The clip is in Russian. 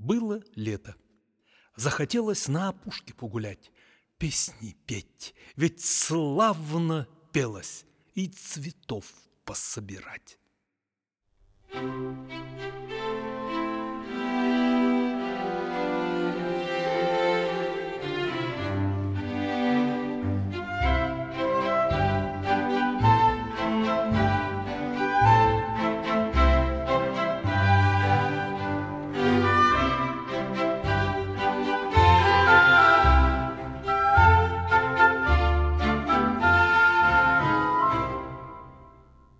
Было лето. Захотелось на опушке погулять, песни петь, ведь славно пелось и цветов пособирать.